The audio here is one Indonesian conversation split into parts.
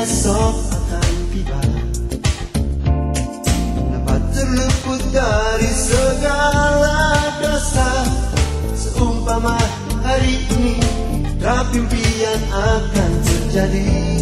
esok akan tiba. Dapat terluput dari segala dosa? Seumpama hari ini Tapi impian akan terjadi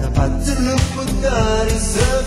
Dapat terluput dari segala